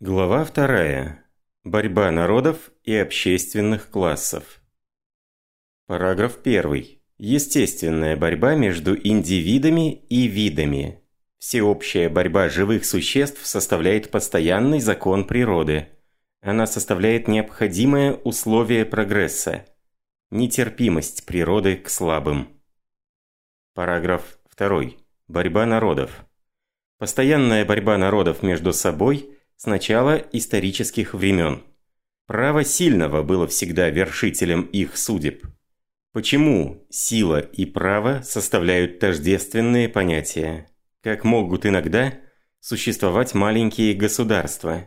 Глава вторая. Борьба народов и общественных классов. Параграф 1. Естественная борьба между индивидами и видами. Всеобщая борьба живых существ составляет постоянный закон природы. Она составляет необходимое условие прогресса. Нетерпимость природы к слабым. Параграф 2. Борьба народов. Постоянная борьба народов между собой – с начала исторических времен. Право сильного было всегда вершителем их судеб. Почему сила и право составляют тождественные понятия? Как могут иногда существовать маленькие государства?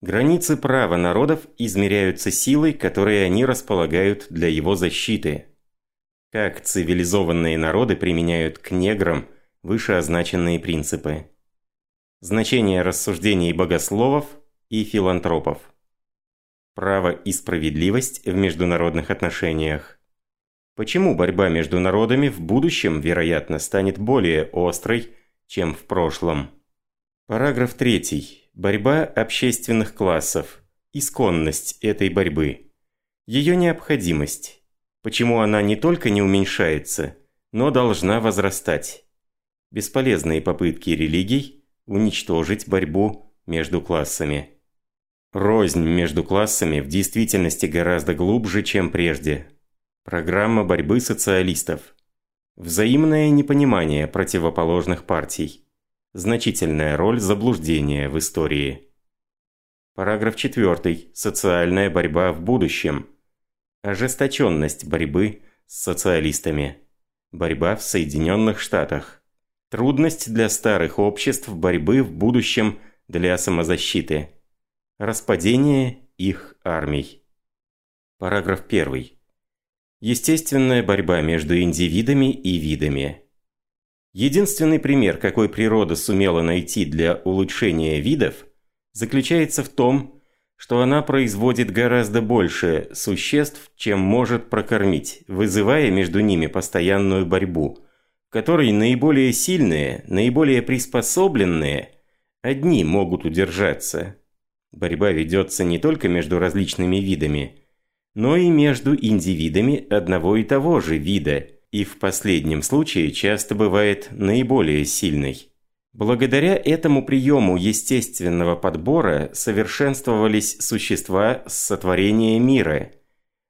Границы права народов измеряются силой, которой они располагают для его защиты. Как цивилизованные народы применяют к неграм вышеозначенные принципы. Значение рассуждений богословов и филантропов. Право и справедливость в международных отношениях. Почему борьба между народами в будущем, вероятно, станет более острой, чем в прошлом? Параграф 3. Борьба общественных классов. Исконность этой борьбы. Ее необходимость. Почему она не только не уменьшается, но должна возрастать. Бесполезные попытки религий – уничтожить борьбу между классами. Рознь между классами в действительности гораздо глубже, чем прежде. Программа борьбы социалистов. Взаимное непонимание противоположных партий. Значительная роль заблуждения в истории. Параграф 4. Социальная борьба в будущем. Ожесточенность борьбы с социалистами. Борьба в Соединенных Штатах. Трудность для старых обществ борьбы в будущем для самозащиты. Распадение их армий. Параграф 1. Естественная борьба между индивидами и видами. Единственный пример, какой природа сумела найти для улучшения видов, заключается в том, что она производит гораздо больше существ, чем может прокормить, вызывая между ними постоянную борьбу – которой наиболее сильные, наиболее приспособленные одни могут удержаться. Борьба ведется не только между различными видами, но и между индивидами одного и того же вида, и в последнем случае часто бывает наиболее сильной. Благодаря этому приему естественного подбора совершенствовались существа с сотворения мира.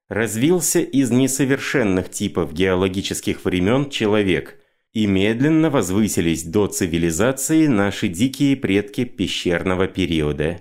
Развился из несовершенных типов геологических времен человек – и медленно возвысились до цивилизации наши дикие предки пещерного периода.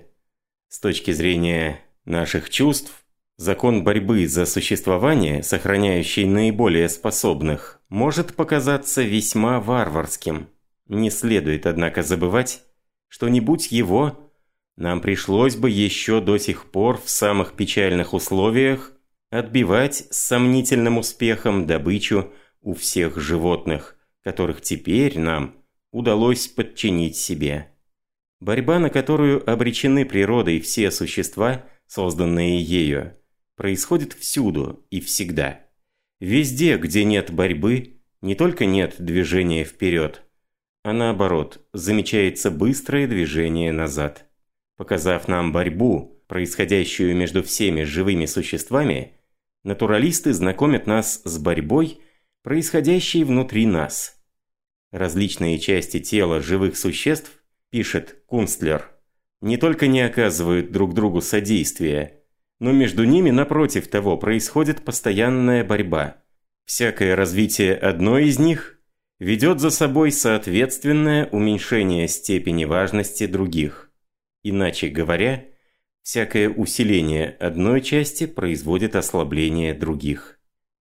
С точки зрения наших чувств, закон борьбы за существование, сохраняющий наиболее способных, может показаться весьма варварским. Не следует, однако, забывать, что не будь его, нам пришлось бы еще до сих пор в самых печальных условиях отбивать с сомнительным успехом добычу у всех животных, которых теперь нам удалось подчинить себе. Борьба, на которую обречены природой все существа, созданные ею, происходит всюду и всегда. Везде, где нет борьбы, не только нет движения вперед, а наоборот, замечается быстрое движение назад. Показав нам борьбу, происходящую между всеми живыми существами, натуралисты знакомят нас с борьбой, происходящей внутри нас. Различные части тела живых существ, пишет Кунстлер, не только не оказывают друг другу содействия, но между ними, напротив того, происходит постоянная борьба. Всякое развитие одной из них ведет за собой соответственное уменьшение степени важности других. Иначе говоря, всякое усиление одной части производит ослабление других.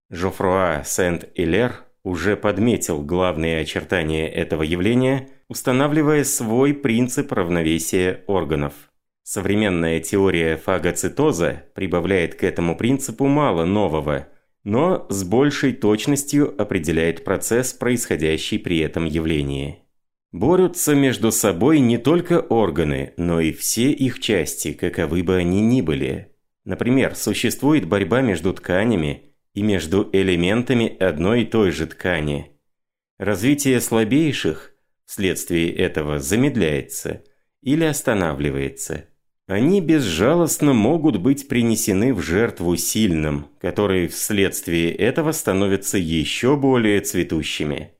Жофруа Сент-Илер уже подметил главные очертания этого явления, устанавливая свой принцип равновесия органов. Современная теория фагоцитоза прибавляет к этому принципу мало нового, но с большей точностью определяет процесс, происходящий при этом явлении. Борются между собой не только органы, но и все их части, каковы бы они ни были. Например, существует борьба между тканями – и между элементами одной и той же ткани. Развитие слабейших вследствие этого замедляется или останавливается. они безжалостно могут быть принесены в жертву сильным, которые вследствие этого становятся еще более цветущими.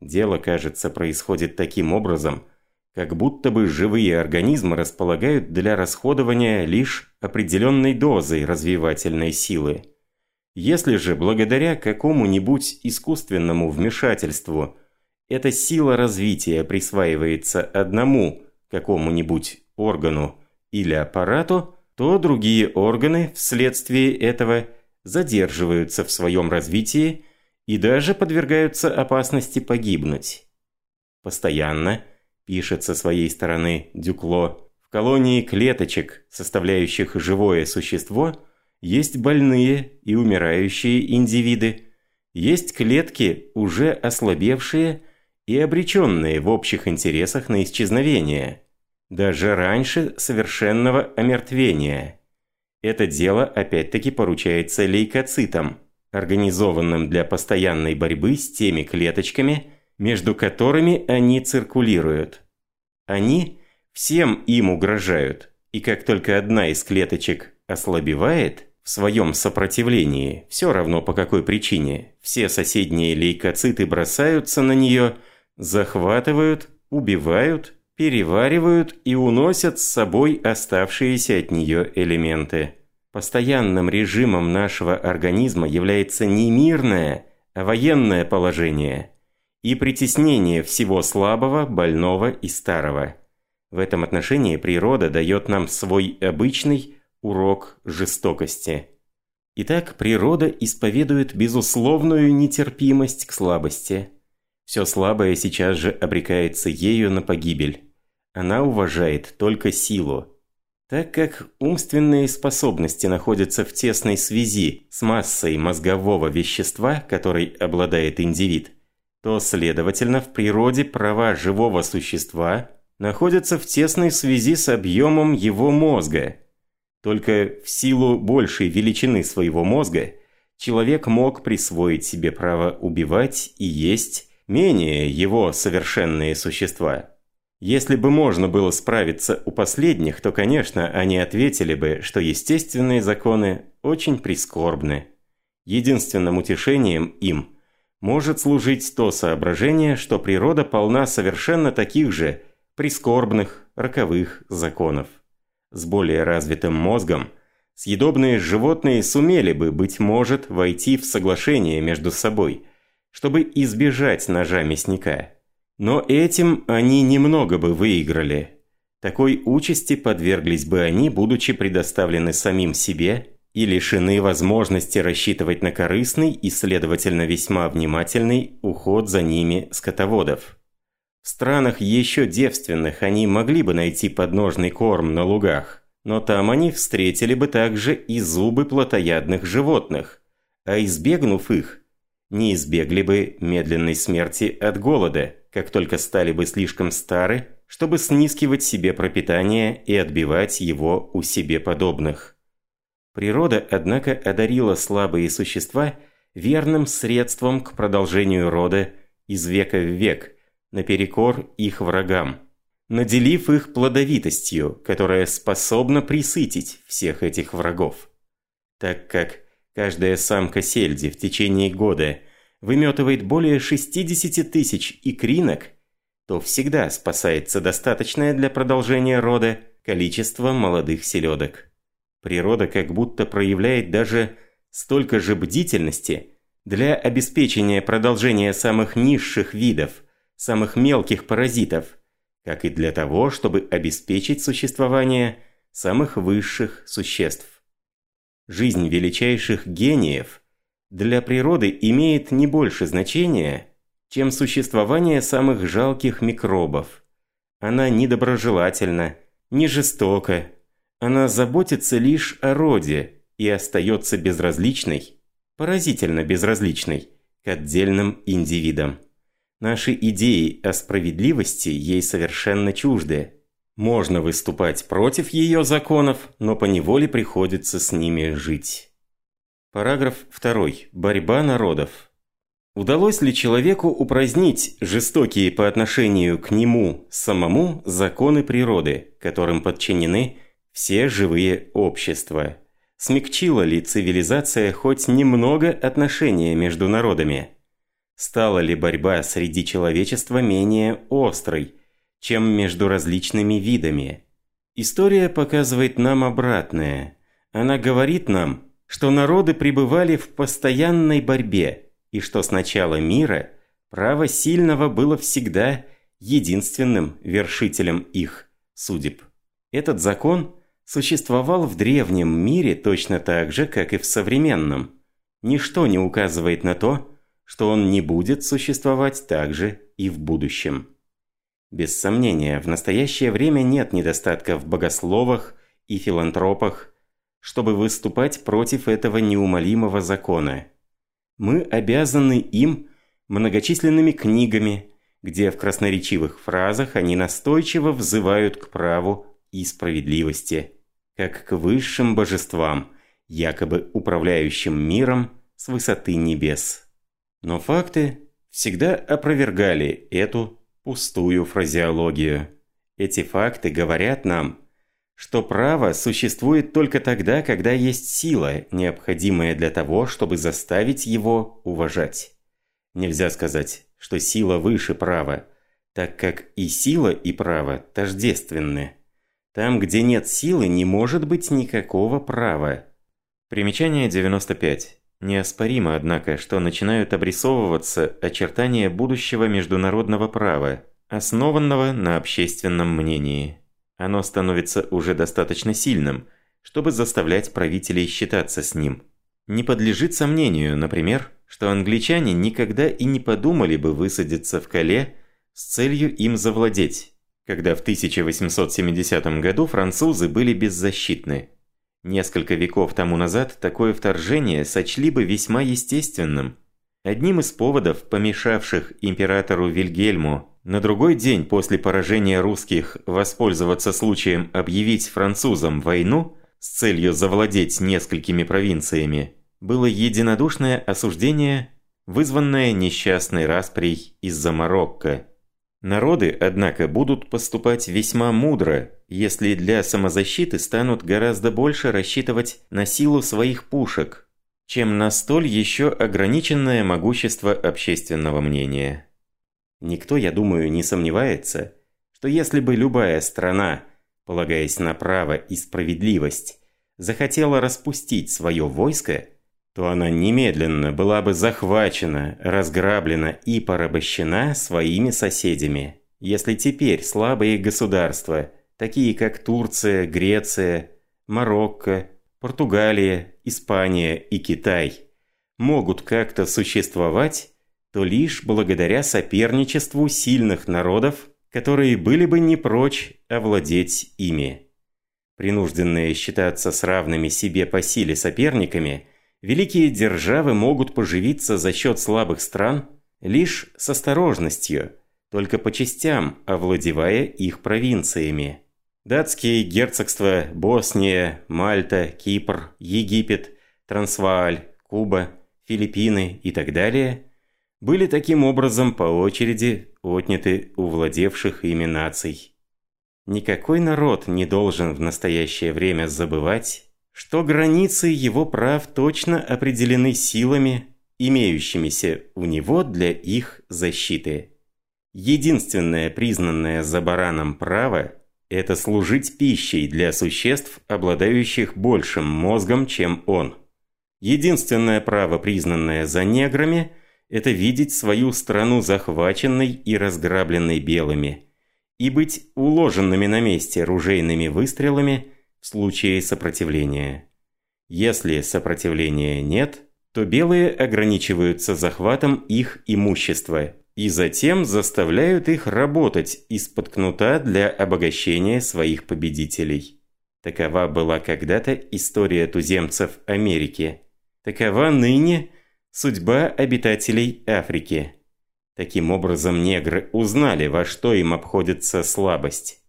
Дело, кажется, происходит таким образом, как будто бы живые организмы располагают для расходования лишь определенной дозой развивательной силы. Если же благодаря какому-нибудь искусственному вмешательству эта сила развития присваивается одному какому-нибудь органу, или аппарату, то другие органы вследствие этого задерживаются в своем развитии и даже подвергаются опасности погибнуть. Постоянно, пишет со своей стороны Дюкло, в колонии клеточек, составляющих живое существо, есть больные и умирающие индивиды, есть клетки, уже ослабевшие и обреченные в общих интересах на исчезновение – даже раньше совершенного омертвения. Это дело опять-таки поручается лейкоцитам, организованным для постоянной борьбы с теми клеточками, между которыми они циркулируют. Они всем им угрожают, и как только одна из клеточек ослабевает своем сопротивлении, все равно по какой причине, все соседние лейкоциты бросаются на нее, захватывают, убивают переваривают и уносят с собой оставшиеся от нее элементы. Постоянным режимом нашего организма является не мирное, а военное положение и притеснение всего слабого, больного и старого. В этом отношении природа дает нам свой обычный урок жестокости. Итак, природа исповедует безусловную нетерпимость к слабости. Все слабое сейчас же обрекается ею на погибель. Она уважает только силу. Так как умственные способности находятся в тесной связи с массой мозгового вещества, которой обладает индивид, то, следовательно, в природе права живого существа находятся в тесной связи с объемом его мозга. Только в силу большей величины своего мозга человек мог присвоить себе право убивать и есть менее его совершенные существа. Если бы можно было справиться у последних, то, конечно, они ответили бы, что естественные законы очень прискорбны. Единственным утешением им может служить то соображение, что природа полна совершенно таких же прискорбных, роковых законов. С более развитым мозгом съедобные животные сумели бы, быть может, войти в соглашение между собой, чтобы избежать ножа мясника. Но этим они немного бы выиграли. Такой участи подверглись бы они, будучи предоставлены самим себе и лишены возможности рассчитывать на корыстный и, следовательно, весьма внимательный уход за ними скотоводов. В странах еще девственных они могли бы найти подножный корм на лугах, но там они встретили бы также и зубы плотоядных животных, а избегнув их, не избегли бы медленной смерти от голода как только стали бы слишком стары, чтобы снискивать себе пропитание и отбивать его у себе подобных. Природа, однако, одарила слабые существа верным средством к продолжению рода из века в век, наперекор их врагам, наделив их плодовитостью, которая способна присытить всех этих врагов. Так как каждая самка сельди в течение года – выметывает более 60 тысяч икринок, то всегда спасается достаточное для продолжения рода количество молодых селедок. Природа как будто проявляет даже столько же бдительности для обеспечения продолжения самых низших видов, самых мелких паразитов, как и для того, чтобы обеспечить существование самых высших существ. Жизнь величайших гениев – для природы имеет не больше значения, чем существование самых жалких микробов. Она недоброжелательна, не жестока. Она заботится лишь о роде и остается безразличной, поразительно безразличной, к отдельным индивидам. Наши идеи о справедливости ей совершенно чужды. Можно выступать против ее законов, но поневоле приходится с ними жить. Параграф 2. Борьба народов. Удалось ли человеку упразднить жестокие по отношению к нему самому законы природы, которым подчинены все живые общества. Смягчила ли цивилизация хоть немного отношения между народами? Стала ли борьба среди человечества менее острой, чем между различными видами? История показывает нам обратное. Она говорит нам, что народы пребывали в постоянной борьбе, и что с начала мира право сильного было всегда единственным вершителем их судеб. Этот закон существовал в древнем мире точно так же, как и в современном. Ничто не указывает на то, что он не будет существовать также и в будущем. Без сомнения, в настоящее время нет недостатка в богословах и филантропах, чтобы выступать против этого неумолимого закона. Мы обязаны им многочисленными книгами, где в красноречивых фразах они настойчиво взывают к праву и справедливости, как к высшим божествам, якобы управляющим миром с высоты небес. Но факты всегда опровергали эту пустую фразеологию. Эти факты говорят нам, что право существует только тогда, когда есть сила, необходимая для того, чтобы заставить его уважать. Нельзя сказать, что сила выше права, так как и сила, и право тождественны. Там, где нет силы, не может быть никакого права. Примечание 95. Неоспоримо, однако, что начинают обрисовываться очертания будущего международного права, основанного на общественном мнении. Оно становится уже достаточно сильным, чтобы заставлять правителей считаться с ним. Не подлежит сомнению, например, что англичане никогда и не подумали бы высадиться в Кале с целью им завладеть когда в 1870 году французы были беззащитны. Несколько веков тому назад такое вторжение сочли бы весьма естественным. Одним из поводов, помешавших императору Вильгельму на другой день после поражения русских воспользоваться случаем объявить французам войну с целью завладеть несколькими провинциями, было единодушное осуждение, вызванное несчастной расприй из-за Марокко. Народы, однако, будут поступать весьма мудро, если для самозащиты станут гораздо больше рассчитывать на силу своих пушек, чем на столь еще ограниченное могущество общественного мнения. Никто, я думаю, не сомневается, что если бы любая страна, полагаясь на право и справедливость, захотела распустить свое войско, то она немедленно была бы захвачена, разграблена и порабощена своими соседями. Если теперь слабые государства, такие как Турция, Греция, Марокко, Португалия, Испания и Китай, могут как-то существовать, то лишь благодаря соперничеству сильных народов, которые были бы не прочь овладеть ими. Принужденные считаться с равными себе по силе соперниками – великие державы могут поживиться за счет слабых стран лишь с осторожностью, только по частям овладевая их провинциями. Датские герцогства Босния, Мальта, Кипр, Египет, Трансвааль, Куба, Филиппины и так далее были таким образом по очереди отняты у владевших ими наций. Никакой народ не должен в настоящее время забывать что границы его прав точно определены силами, имеющимися у него для их защиты. Единственное признанное за бараном право – это служить пищей для существ, обладающих большим мозгом, чем он. Единственное право, признанное за неграми – это видеть свою страну захваченной и разграбленной белыми и быть уложенными на месте ружейными выстрелами – в случае сопротивления. Если сопротивления нет, то белые ограничиваются захватом их имущества и затем заставляют их работать из-под кнута для обогащения своих победителей. Такова была когда-то история туземцев Америки. Такова ныне судьба обитателей Африки. Таким образом, негры узнали, во что им обходится слабость.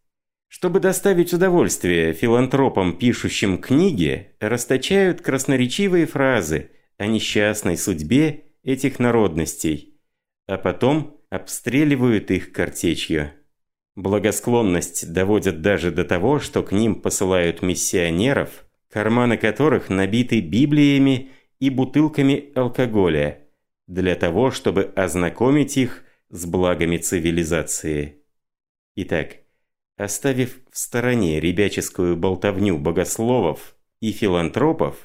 Чтобы доставить удовольствие филантропам, пишущим книги, расточают красноречивые фразы о несчастной судьбе этих народностей, а потом обстреливают их картечью. Благосклонность доводят даже до того, что к ним посылают миссионеров, карманы которых набиты библиями и бутылками алкоголя, для того, чтобы ознакомить их с благами цивилизации. Итак, оставив в стороне ребяческую болтовню богословов и филантропов,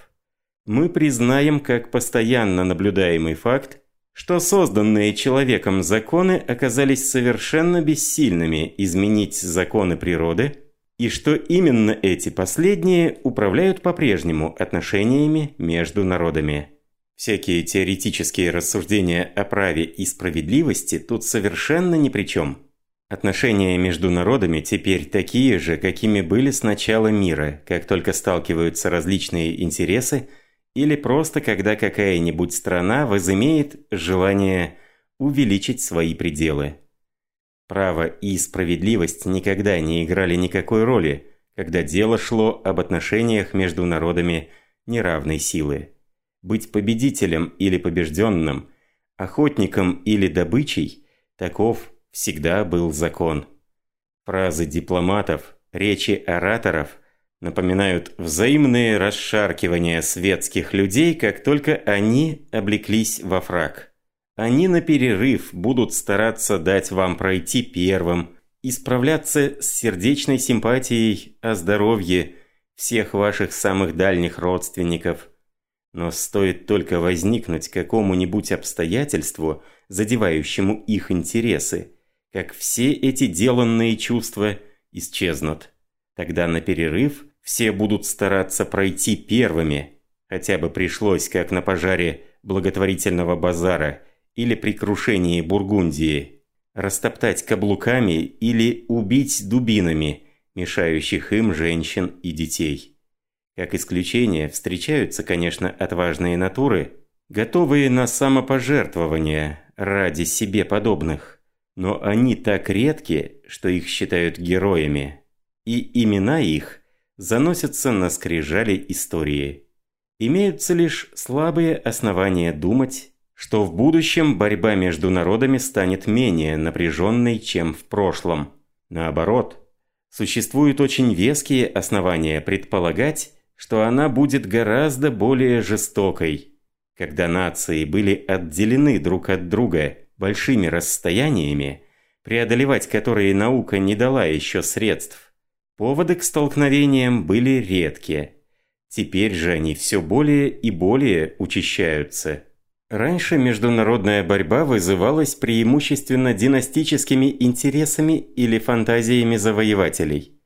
мы признаем как постоянно наблюдаемый факт, что созданные человеком законы оказались совершенно бессильными изменить законы природы, и что именно эти последние управляют по-прежнему отношениями между народами. Всякие теоретические рассуждения о праве и справедливости тут совершенно ни при чем. Отношения между народами теперь такие же, какими были с начала мира, как только сталкиваются различные интересы – или просто когда какая-нибудь страна возымеет желание увеличить свои пределы. Право и справедливость никогда не играли никакой роли, когда дело шло об отношениях между народами неравной силы. Быть победителем или побежденным, охотником или добычей – таков всегда был закон. Фразы дипломатов, речи ораторов – напоминают взаимные расшаркивания светских людей, как только они облеклись во фраг. Они на перерыв будут стараться дать вам пройти первым и справляться с сердечной симпатией о здоровье всех ваших самых дальних родственников. Но стоит только возникнуть какому-нибудь обстоятельству, задевающему их интересы, как все эти деланные чувства исчезнут. Тогда на перерыв все будут стараться пройти первыми. Хотя бы пришлось, как на пожаре благотворительного базара или при крушении Бургундии. Растоптать каблуками или убить дубинами, мешающих им женщин и детей. Как исключение, встречаются, конечно, отважные натуры, готовые на самопожертвование ради себе подобных. Но они так редки, что их считают героями. И имена их – заносятся на скрижали истории. Имеются лишь слабые основания думать, что в будущем борьба между народами станет менее напряженной, чем в прошлом. Наоборот, существуют очень веские основания предполагать, что она будет гораздо более жестокой. Когда нации были отделены друг от друга большими расстояниями, преодолевать которые наука не дала еще средств, Поводы к столкновениям были редкие. Теперь же они все более и более учащаются. Раньше международная борьба вызывалась преимущественно династическими интересами или фантазиями завоевателей.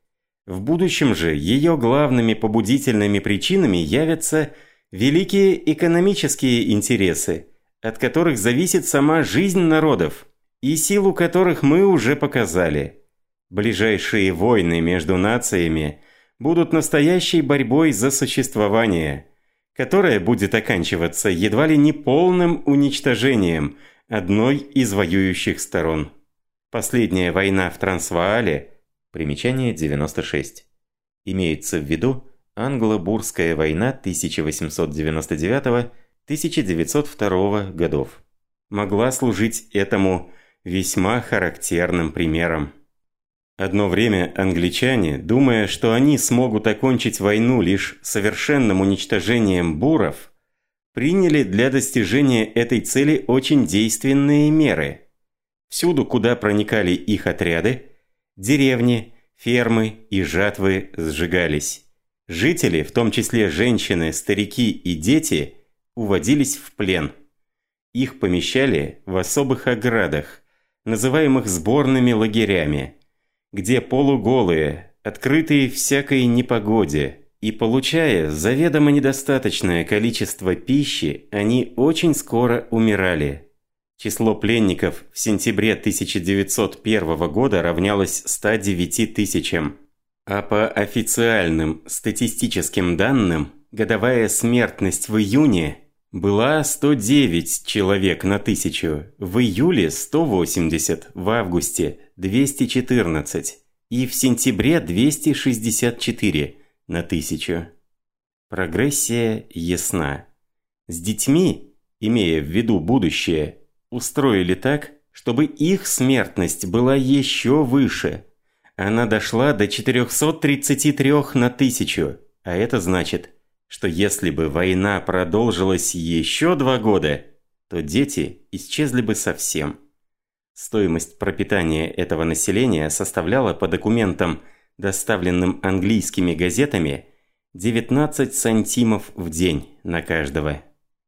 В будущем же ее главными побудительными причинами явятся великие экономические интересы, от которых зависит сама жизнь народов, и силу которых мы уже показали – Ближайшие войны между нациями будут настоящей борьбой за существование, которая будет оканчиваться едва ли не полным уничтожением одной из воюющих сторон. Последняя война в Трансваале, примечание 96, имеется в виду Англо-Бурская война 1899-1902 годов, могла служить этому весьма характерным примером. Одно время англичане, думая, что они смогут окончить войну лишь совершенным уничтожением буров, приняли для достижения этой цели очень действенные меры. Всюду, куда проникали их отряды, деревни, фермы и жатвы сжигались. Жители, в том числе женщины, старики и дети, уводились в плен. Их помещали в особых оградах, называемых сборными лагерями – где полуголые, открытые всякой непогоде, и получая заведомо недостаточное количество пищи, они очень скоро умирали. Число пленников в сентябре 1901 года равнялось 109 тысячам, а по официальным статистическим данным годовая смертность в июне была 109 человек на тысячу, в июле 180, в августе 214 и в сентябре 264 на тысячу. Прогрессия ясна. С детьми, имея в виду будущее, устроили так, чтобы их смертность была еще выше, она дошла до 433 на тысячу, а это значит, что если бы война продолжилась еще два года, то дети исчезли бы совсем. Стоимость пропитания этого населения составляла по документам, доставленным английскими газетами, 19 сантимов в день на каждого.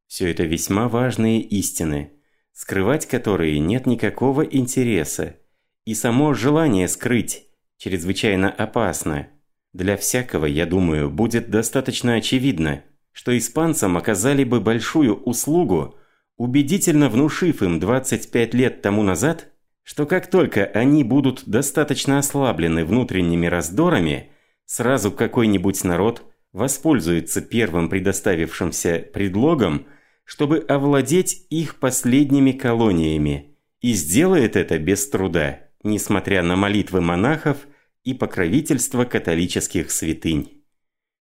Все это весьма важные истины, скрывать которые нет никакого интереса, и само желание скрыть чрезвычайно опасно. Для всякого, я думаю, будет достаточно очевидно, что испанцам оказали бы большую услугу, убедительно внушив им 25 лет тому назад, что как только они будут достаточно ослаблены внутренними раздорами, сразу какой-нибудь народ воспользуется первым предоставившимся предлогом, чтобы овладеть их последними колониями, и сделает это без труда, несмотря на молитвы монахов и покровительство католических святынь.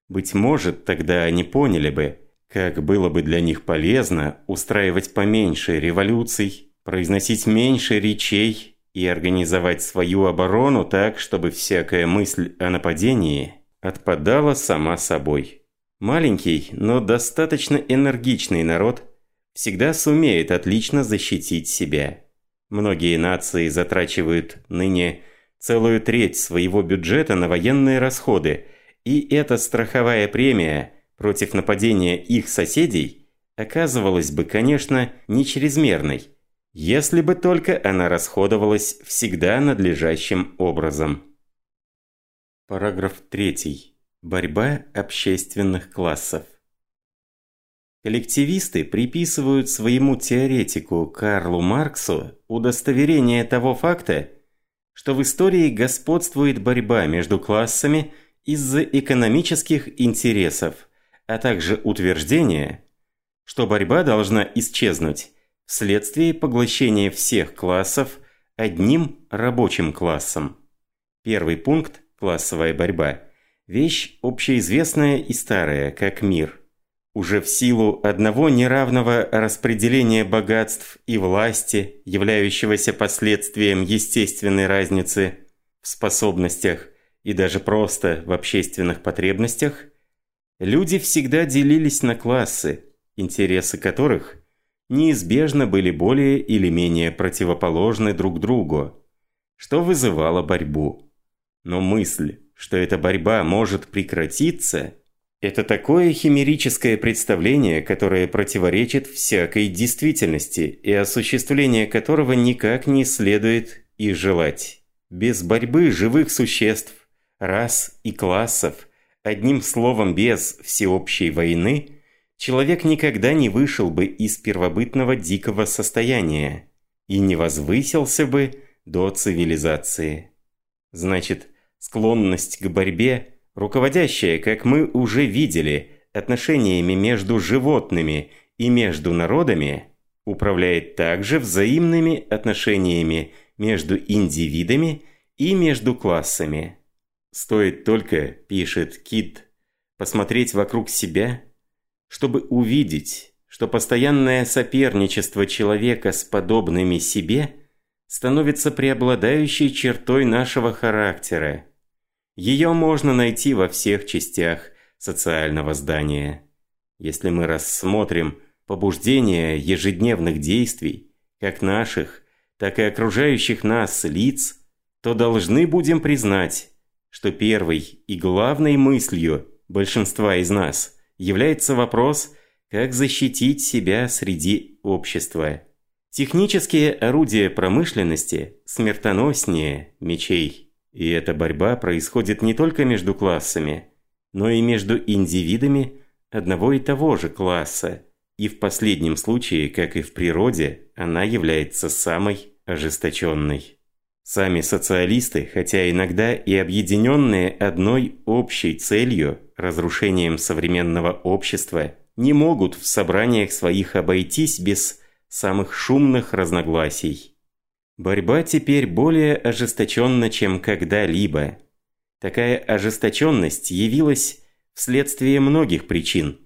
Быть может, тогда они поняли бы, как было бы для них полезно устраивать поменьше революций, произносить меньше речей и организовать свою оборону так, чтобы всякая мысль о нападении отпадала сама собой. Маленький, но достаточно энергичный народ всегда сумеет отлично защитить себя. Многие нации затрачивают ныне целую треть своего бюджета на военные расходы, и эта страховая премия против нападения их соседей оказывалась бы, конечно, не чрезмерной, если бы только она расходовалась всегда надлежащим образом. Параграф 3. Борьба общественных классов. Коллективисты приписывают своему теоретику Карлу Марксу удостоверение того факта, что в истории господствует борьба между классами из-за экономических интересов, а также утверждение, что борьба должна исчезнуть вследствие поглощения всех классов одним рабочим классом. Первый пункт – классовая борьба – вещь общеизвестная и старая, как мир. Уже в силу одного неравного распределения богатств и власти, являющегося последствием естественной разницы в способностях и даже просто в общественных потребностях, люди всегда делились на классы, интересы которых неизбежно были более или менее противоположны друг другу, что вызывало борьбу. Но мысль, что эта борьба может прекратиться, это такое химерическое представление, которое противоречит всякой действительности и осуществление которого никак не следует и желать. Без борьбы живых существ, рас и классов, одним словом без всеобщей войны – человек никогда не вышел бы из первобытного дикого состояния и не возвысился бы до цивилизации. Значит, склонность к борьбе, руководящая, как мы уже видели, отношениями между животными и между народами, управляет также взаимными отношениями между индивидами и между классами. Стоит только, пишет Кит, посмотреть вокруг себя – чтобы увидеть, что постоянное соперничество человека с подобными себе становится преобладающей чертой нашего характера. Ее можно найти во всех частях социального здания. Если мы рассмотрим побуждения ежедневных действий, как наших, так и окружающих нас лиц, то должны будем признать, что первой и главной мыслью большинства из нас – является вопрос, как защитить себя среди общества. Технические орудия промышленности смертоноснее мечей. И эта борьба происходит не только между классами, но и между индивидами одного и того же класса. И в последнем случае, как и в природе, она является самой ожесточенной. Сами социалисты, хотя иногда и объединенные одной общей целью, разрушением современного общества, не могут в собраниях своих обойтись без самых шумных разногласий. Борьба теперь более ожесточенна, чем когда-либо. Такая ожесточенность явилась вследствие многих причин.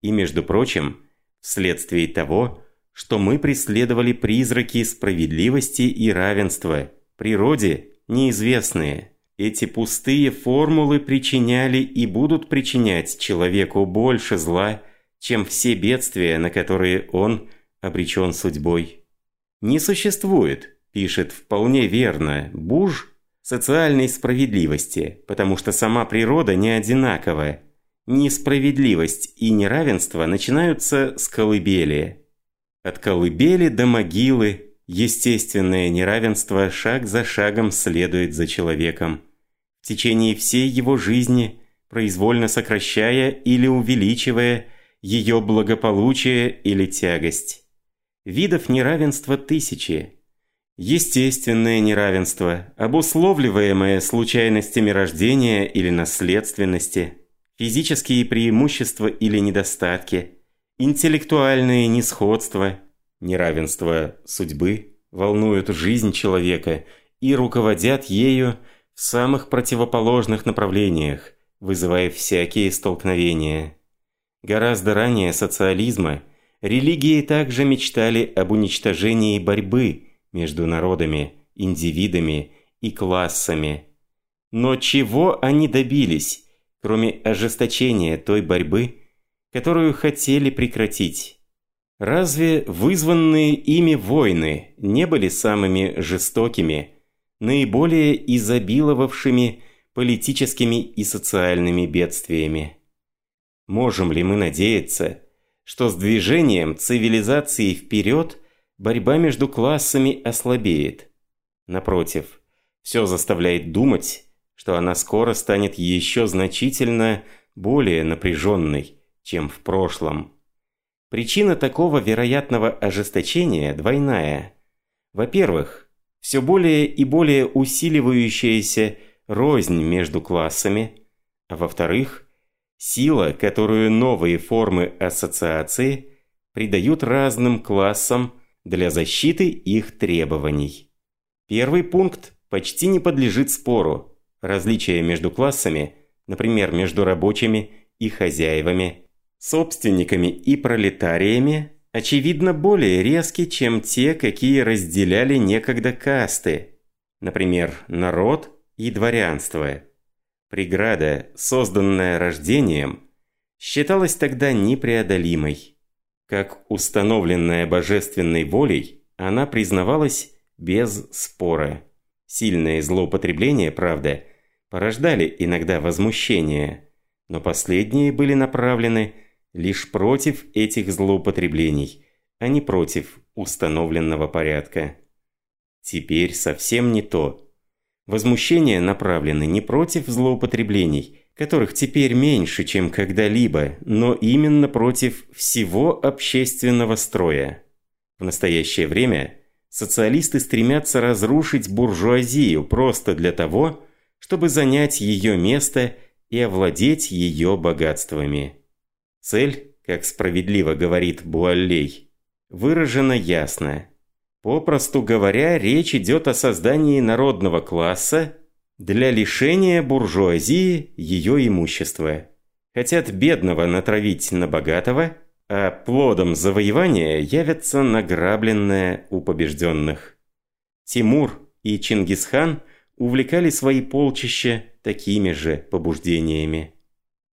И, между прочим, вследствие того, что мы преследовали призраки справедливости и равенства – природе неизвестные, эти пустые формулы причиняли и будут причинять человеку больше зла, чем все бедствия, на которые он обречен судьбой. Не существует, пишет вполне верно Буж, социальной справедливости, потому что сама природа не одинаковая. Несправедливость и неравенство начинаются с колыбели. От колыбели до могилы естественное неравенство шаг за шагом следует за человеком. В течение всей его жизни, произвольно сокращая или увеличивая ее благополучие или тягость. Видов неравенства тысячи. Естественное неравенство, обусловливаемое случайностями рождения или наследственности, физические преимущества или недостатки, интеллектуальные несходства, неравенство судьбы волнуют жизнь человека и руководят ею в самых противоположных направлениях, вызывая всякие столкновения. Гораздо ранее социализма религии также мечтали об уничтожении борьбы между народами, индивидами и классами. Но чего они добились, кроме ожесточения той борьбы, которую хотели прекратить? Разве вызванные ими войны не были самыми жестокими, наиболее изобиловавшими политическими и социальными бедствиями? Можем ли мы надеяться, что с движением цивилизации вперед борьба между классами ослабеет? Напротив, все заставляет думать, что она скоро станет еще значительно более напряженной, чем в прошлом. Причина такого вероятного ожесточения двойная. Во-первых, все более и более усиливающаяся рознь между классами, а во-вторых, Сила, которую новые формы ассоциации придают разным классам для защиты их требований. Первый пункт почти не подлежит спору. Различия между классами, например, между рабочими и хозяевами, собственниками и пролетариями, очевидно более резки, чем те, какие разделяли некогда касты, например, народ и дворянство. Преграда, созданная рождением, считалась тогда непреодолимой. Как установленная божественной волей, она признавалась без спора. Сильные злоупотребления, правда, порождали иногда возмущение, но последние были направлены лишь против этих злоупотреблений, а не против установленного порядка. Теперь совсем не то. Возмущения направлены не против злоупотреблений, которых теперь меньше, чем когда-либо, но именно против всего общественного строя. В настоящее время социалисты стремятся разрушить буржуазию просто для того, чтобы занять ее место и овладеть ее богатствами. Цель, как справедливо говорит Буаллей, выражена ясно – Попросту говоря, речь идет о создании народного класса для лишения буржуазии ее имущества. Хотят бедного натравить на богатого, а плодом завоевания явятся награбленное у побежденных. Тимур и Чингисхан увлекали свои полчища такими же побуждениями.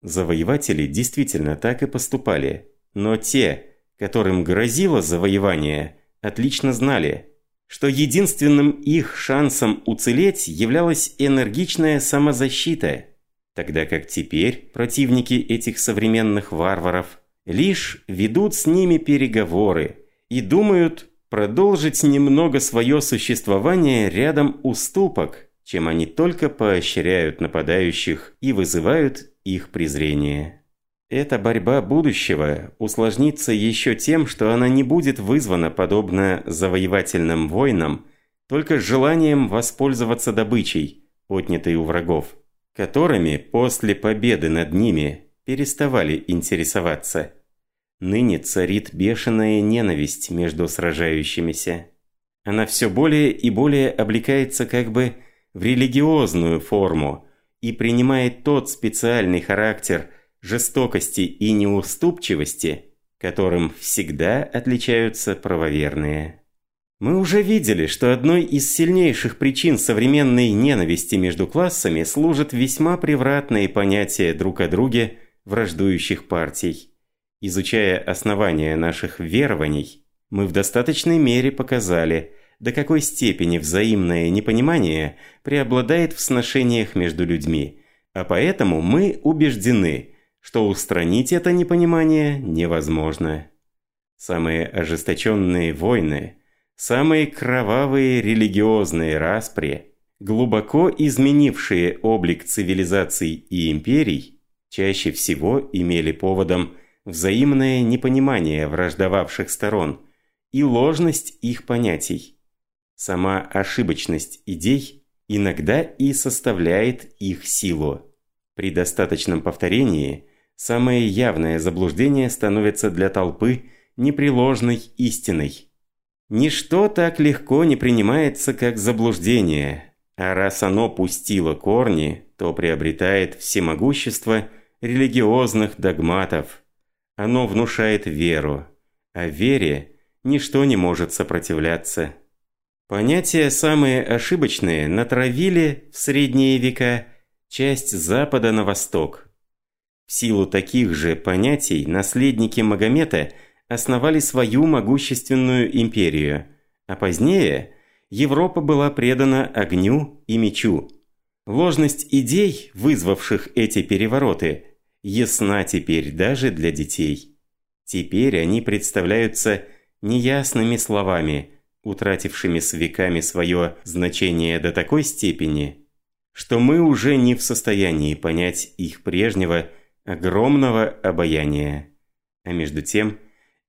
Завоеватели действительно так и поступали, но те, которым грозило завоевание – отлично знали, что единственным их шансом уцелеть являлась энергичная самозащита, тогда как теперь противники этих современных варваров лишь ведут с ними переговоры и думают продолжить немного свое существование рядом уступок, чем они только поощряют нападающих и вызывают их презрение. Эта борьба будущего усложнится еще тем, что она не будет вызвана, подобно завоевательным войнам, только желанием воспользоваться добычей, отнятой у врагов, которыми после победы над ними переставали интересоваться. Ныне царит бешеная ненависть между сражающимися. Она все более и более облекается как бы в религиозную форму и принимает тот специальный характер – жестокости и неуступчивости, которым всегда отличаются правоверные. Мы уже видели, что одной из сильнейших причин современной ненависти между классами служат весьма превратные понятия друг о друге враждующих партий. Изучая основания наших верований, мы в достаточной мере показали, до какой степени взаимное непонимание преобладает в сношениях между людьми, а поэтому мы убеждены, что устранить это непонимание невозможно. Самые ожесточенные войны, самые кровавые религиозные распри, глубоко изменившие облик цивилизаций и империй, чаще всего имели поводом взаимное непонимание враждовавших сторон и ложность их понятий. Сама ошибочность идей иногда и составляет их силу. При достаточном повторении самое явное заблуждение становится для толпы непреложной истиной. Ничто так легко не принимается, как заблуждение, а раз оно пустило корни, то приобретает всемогущество религиозных догматов. Оно внушает веру, а вере ничто не может сопротивляться. Понятия самые ошибочные натравили в средние века часть Запада на Восток. В силу таких же понятий наследники Магомета основали свою могущественную империю, а позднее Европа была предана огню и мечу. Ложность идей, вызвавших эти перевороты, ясна теперь даже для детей. Теперь они представляются неясными словами – утратившими с веками свое значение до такой степени, что мы уже не в состоянии понять их прежнего огромного обаяния. А между тем,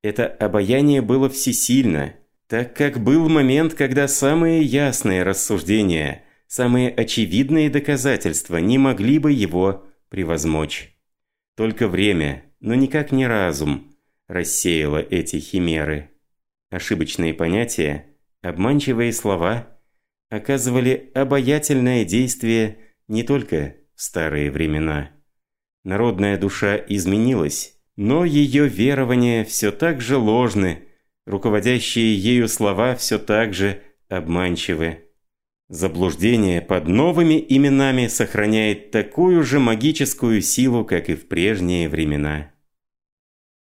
это обаяние было всесильно, так как был момент, когда самые ясные рассуждения, самые очевидные доказательства не могли бы его превозмочь. Только время, но никак не разум, рассеяло эти химеры. Ошибочные понятия, обманчивые слова оказывали обаятельное действие не только в старые времена. Народная душа изменилась, но ее верования все так же ложны, руководящие ею слова все так же обманчивы. Заблуждение под новыми именами сохраняет такую же магическую силу, как и в прежние времена.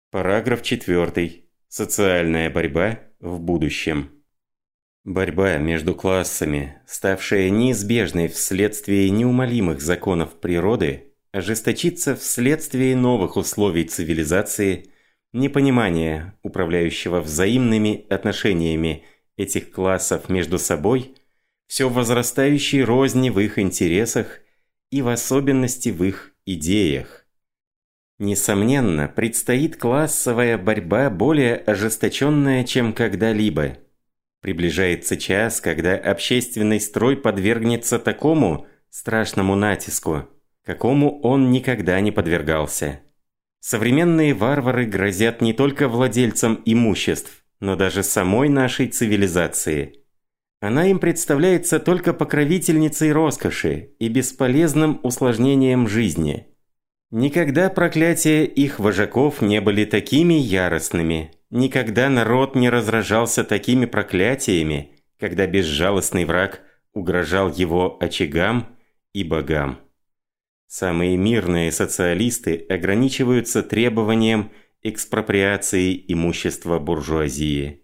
Параграф 4. Социальная борьба в будущем. Борьба между классами, ставшая неизбежной вследствие неумолимых законов природы, ожесточится вследствие новых условий цивилизации, непонимания, управляющего взаимными отношениями этих классов между собой, все возрастающей розни в их интересах и в особенности в их идеях. Несомненно, предстоит классовая борьба более ожесточенная, чем когда-либо. Приближается час, когда общественный строй подвергнется такому страшному натиску, какому он никогда не подвергался. Современные варвары грозят не только владельцам имуществ, но даже самой нашей цивилизации. Она им представляется только покровительницей роскоши и бесполезным усложнением жизни – Никогда проклятия их вожаков не были такими яростными. Никогда народ не разражался такими проклятиями, когда безжалостный враг угрожал его очагам и богам. Самые мирные социалисты ограничиваются требованием экспроприации имущества буржуазии.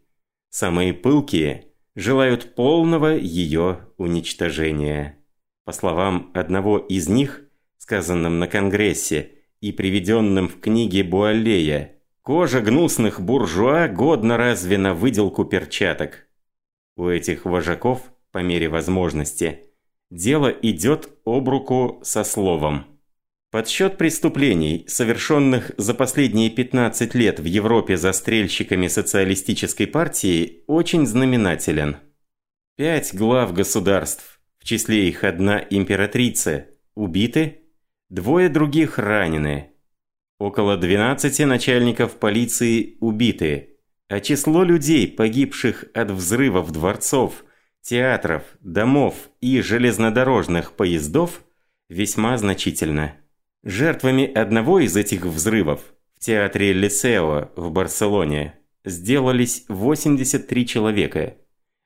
Самые пылкие желают полного ее уничтожения. По словам одного из них, сказанном на Конгрессе и приведенном в книге Буаллея, кожа гнусных буржуа годна разве на выделку перчаток. У этих вожаков, по мере возможности, дело идет об руку со словом. Подсчет преступлений, совершенных за последние 15 лет в Европе застрельщиками социалистической партии, очень знаменателен. Пять глав государств, в числе их одна императрица, убиты, Двое других ранены. Около 12 начальников полиции убиты, а число людей, погибших от взрывов дворцов, театров, домов и железнодорожных поездов, весьма значительно. Жертвами одного из этих взрывов в театре Лисео в Барселоне сделались 83 человека.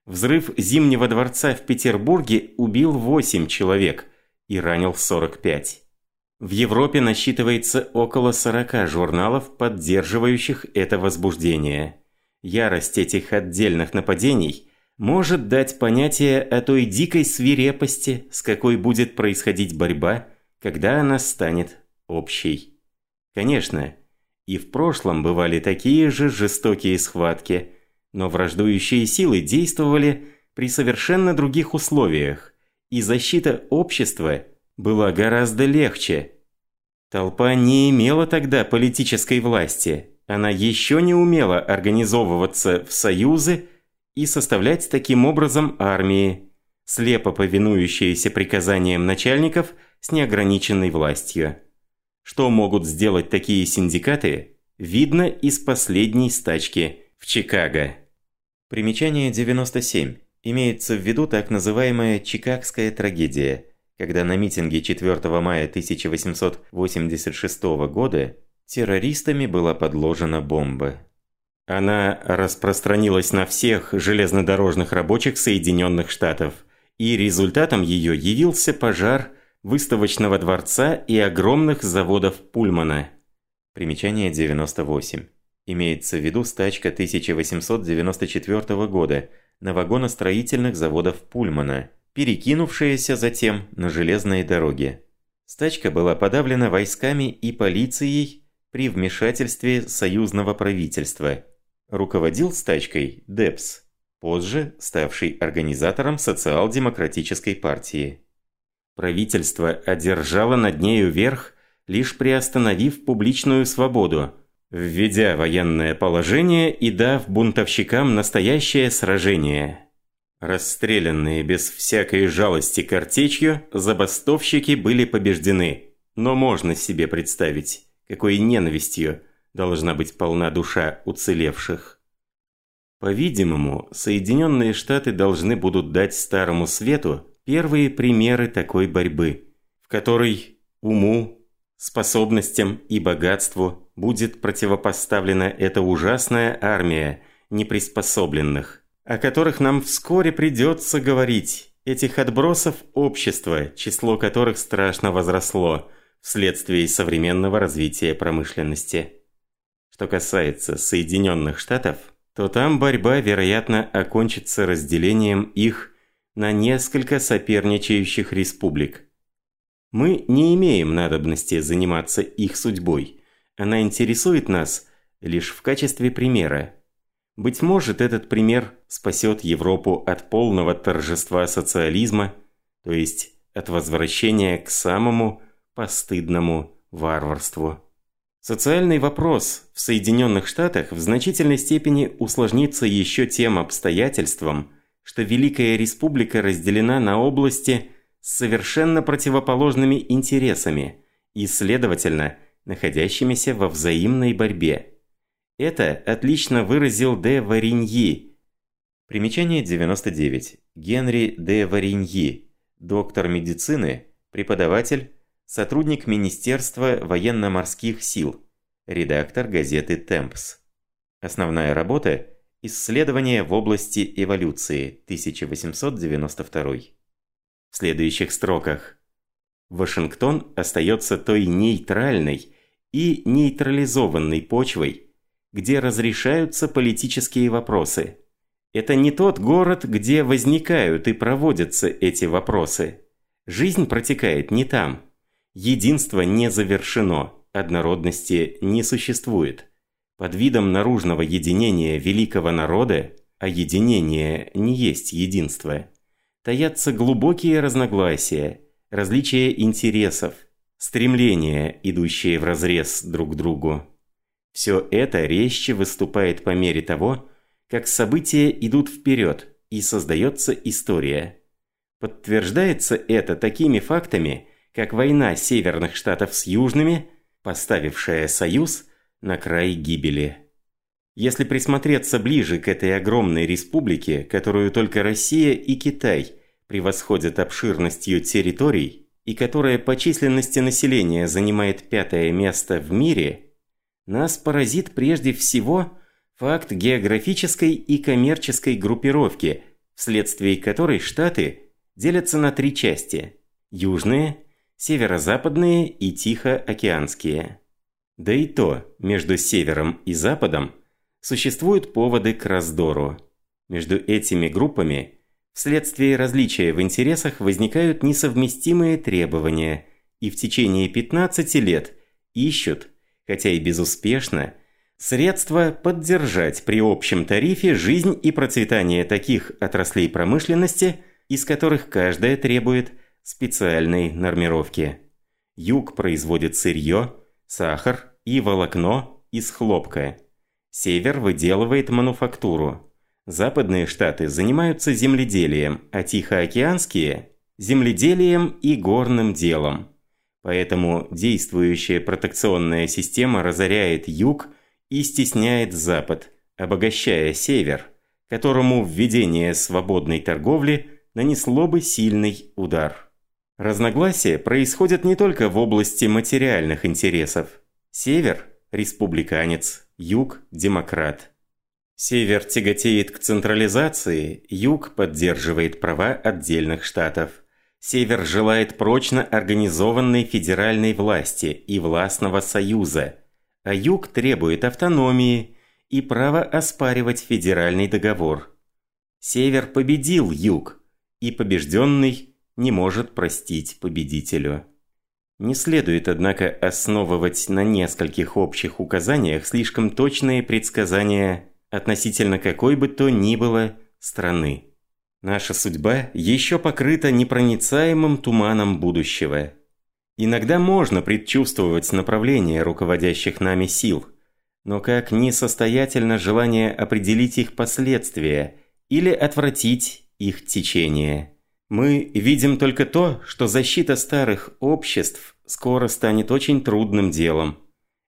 Взрыв Зимнего дворца в Петербурге убил 8 человек и ранил 45. В Европе насчитывается около 40 журналов, поддерживающих это возбуждение. Ярость этих отдельных нападений может дать понятие о той дикой свирепости, с какой будет происходить борьба, когда она станет общей. Конечно, и в прошлом бывали такие же жестокие схватки, но враждующие силы действовали при совершенно других условиях, и защита общества была гораздо легче. Толпа не имела тогда политической власти, она еще не умела организовываться в союзы и составлять таким образом армии, слепо повинующиеся приказаниям начальников с неограниченной властью. Что могут сделать такие синдикаты, видно из последней стачки в Чикаго. Примечание 97. Имеется в виду так называемая «Чикагская трагедия», когда на митинге 4 мая 1886 года террористами была подложена бомба. Она распространилась на всех железнодорожных рабочих Соединенных Штатов, и результатом ее явился пожар выставочного дворца и огромных заводов Пульмана. Примечание 98. Имеется в виду стачка 1894 года на вагоностроительных заводов Пульмана, перекинувшаяся затем на железные дороги. Стачка была подавлена войсками и полицией при вмешательстве союзного правительства. Руководил стачкой Депс, позже ставший организатором социал-демократической партии. Правительство одержало над нею верх, лишь приостановив публичную свободу, введя военное положение и дав бунтовщикам настоящее сражение. Расстрелянные без всякой жалости картечью, забастовщики были побеждены. Но можно себе представить, какой ненавистью должна быть полна душа уцелевших. По-видимому, Соединенные Штаты должны будут дать Старому Свету первые примеры такой борьбы, в которой уму, способностям и богатству будет противопоставлена эта ужасная армия неприспособленных, о которых нам вскоре придется говорить, этих отбросов общества, число которых страшно возросло вследствие современного развития промышленности. Что касается Соединенных Штатов, то там борьба, вероятно, окончится разделением их на несколько соперничающих республик. Мы не имеем надобности заниматься их судьбой. Она интересует нас лишь в качестве примера. Быть может, этот пример спасет Европу от полного торжества социализма, то есть от возвращения к самому постыдному варварству. Социальный вопрос в Соединенных Штатах в значительной степени усложнится еще тем обстоятельством, что Великая Республика разделена на области с совершенно противоположными интересами и, следовательно, находящимися во взаимной борьбе. Это отлично выразил де Вариньи. Примечание 99. Генри де Вариньи, доктор медицины, преподаватель, сотрудник Министерства военно-морских сил, редактор газеты «Темпс». Основная работа Исследования в области эволюции, 1892. В следующих строках. Вашингтон остается той нейтральной и нейтрализованной почвой, где разрешаются политические вопросы. Это не тот город, где возникают и проводятся эти вопросы. Жизнь протекает не там. Единство не завершено, однородности не существует. Под видом наружного единения великого народа, а единение не есть единство, таятся глубокие разногласия, различия интересов, стремления, идущие вразрез друг к другу. Все это резче выступает по мере того, как события идут вперед и создается история. Подтверждается это такими фактами, как война северных штатов с южными, поставившая союз – на край гибели. Если присмотреться ближе к этой огромной республике, которую только Россия и Китай превосходят обширностью территорий, и которая по численности населения занимает пятое место в мире, нас поразит прежде всего факт географической и коммерческой группировки вследствие которой Штаты делятся на три части – южные, северо-западные и тихоокеанские. Да и то, между севером и западом существуют поводы к раздору. Между этими группами вследствие различия в интересах возникают несовместимые требования и в течение 15 лет ищут, хотя и безуспешно, средства поддержать при общем тарифе жизнь и процветание таких отраслей промышленности, из которых каждая требует специальной нормировки. Юг производит сырье, сахар и волокно из хлопка. Север выделывает мануфактуру. Западные штаты занимаются земледелием, а тихоокеанские – земледелием и горным делом. Поэтому действующая протекционная система разоряет юг и стесняет запад, обогащая север, которому введение свободной торговли нанесло бы сильный удар. Разногласия происходят не только в области материальных интересов. Север – республиканец, юг – демократ. Север тяготеет к централизации, юг поддерживает права отдельных штатов. Север желает прочно организованной федеральной власти и властного союза, а юг требует автономии и права оспаривать федеральный договор. Север победил юг, и побежденный не может простить победителю. Не следует, однако, основывать на нескольких общих указаниях слишком точные предсказания относительно какой бы то ни было страны. Наша судьба еще покрыта непроницаемым туманом будущего. Иногда можно предчувствовать направление руководящих нами сил, но как несостоятельно желание определить их последствия или отвратить их течение. Мы видим только то, что защита старых обществ скоро станет очень трудным делом.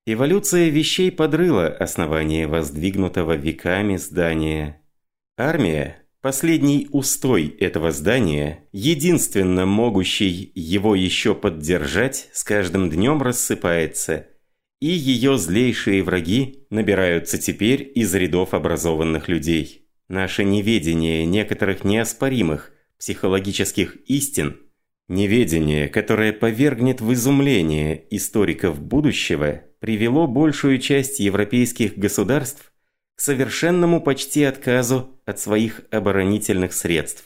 Эволюция вещей подрыла основание воздвигнутого веками здания. Армия, последний устой этого здания, единственно могущий его еще поддержать, с каждым днем рассыпается, и ее злейшие враги набираются теперь из рядов образованных людей. Наше неведение некоторых неоспоримых психологических истин, неведение, которое повергнет в изумление историков будущего – привело большую часть европейских государств к совершенному почти отказу от своих оборонительных средств.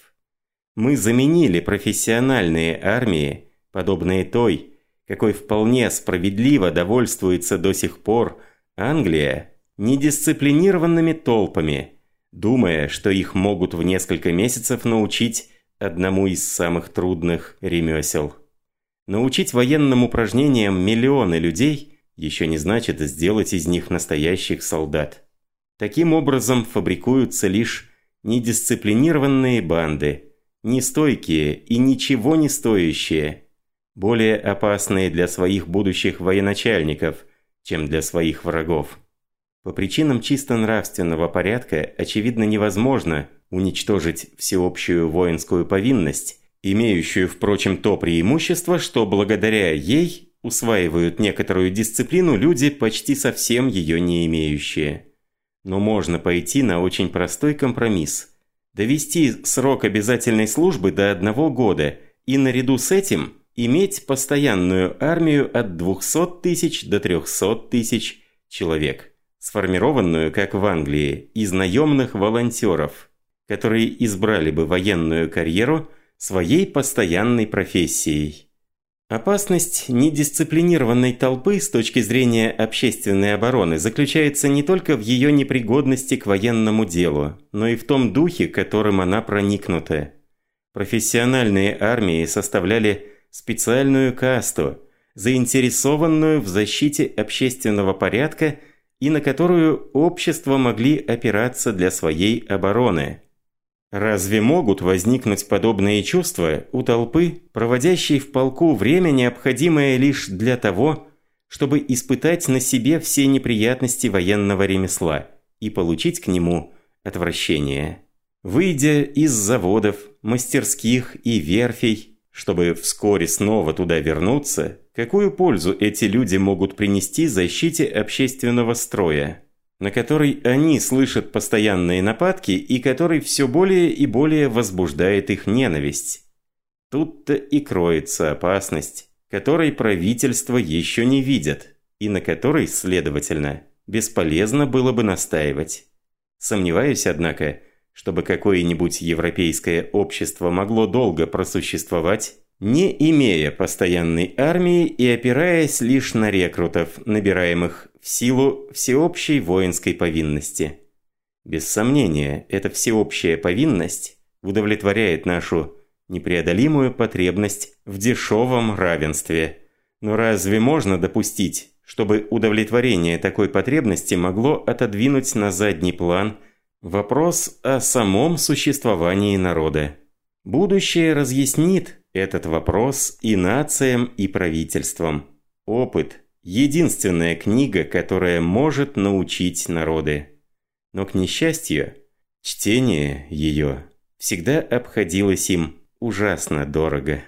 Мы заменили профессиональные армии, подобные той, какой вполне справедливо довольствуется до сих пор Англия, недисциплинированными толпами, думая, что их могут в несколько месяцев научить одному из самых трудных ремесел. Научить военным упражнениям миллионы людей – еще не значит сделать из них настоящих солдат. Таким образом фабрикуются лишь недисциплинированные банды, нестойкие и ничего не стоящие, более опасные для своих будущих военачальников, чем для своих врагов. По причинам чисто нравственного порядка очевидно невозможно уничтожить всеобщую воинскую повинность, имеющую, впрочем, то преимущество, что благодаря ей усваивают некоторую дисциплину люди, почти совсем ее не имеющие. Но можно пойти на очень простой компромисс. Довести срок обязательной службы до одного года и наряду с этим иметь постоянную армию от 200 тысяч до 300 тысяч человек, сформированную, как в Англии, из наемных волонтеров, которые избрали бы военную карьеру своей постоянной профессией. Опасность недисциплинированной толпы с точки зрения общественной обороны заключается не только в ее непригодности к военному делу, но и в том духе, которым она проникнута. Профессиональные армии составляли специальную касту, заинтересованную в защите общественного порядка и на которую общество могли опираться для своей обороны. Разве могут возникнуть подобные чувства у толпы, проводящей в полку время, необходимое лишь для того, чтобы испытать на себе все неприятности военного ремесла и получить к нему отвращение? Выйдя из заводов, мастерских и верфей, чтобы вскоре снова туда вернуться, какую пользу эти люди могут принести защите общественного строя? На который они слышат постоянные нападки и который все более и более возбуждает их ненависть. Тут-то и кроется опасность, которой правительство еще не видят, и на которой, следовательно, бесполезно было бы настаивать. Сомневаюсь, однако, чтобы какое-нибудь европейское общество могло долго просуществовать, не имея постоянной армии и опираясь лишь на рекрутов, набираемых в силу всеобщей воинской повинности. Без сомнения, эта всеобщая повинность удовлетворяет нашу непреодолимую потребность в дешевом равенстве. Но разве можно допустить, чтобы удовлетворение такой потребности могло отодвинуть на задний план вопрос о самом существовании народа? Будущее разъяснит этот вопрос и нациям, и правительствам. Опыт – единственная книга, которая может научить народы. Но, к несчастью, чтение ее всегда обходилось им ужасно дорого.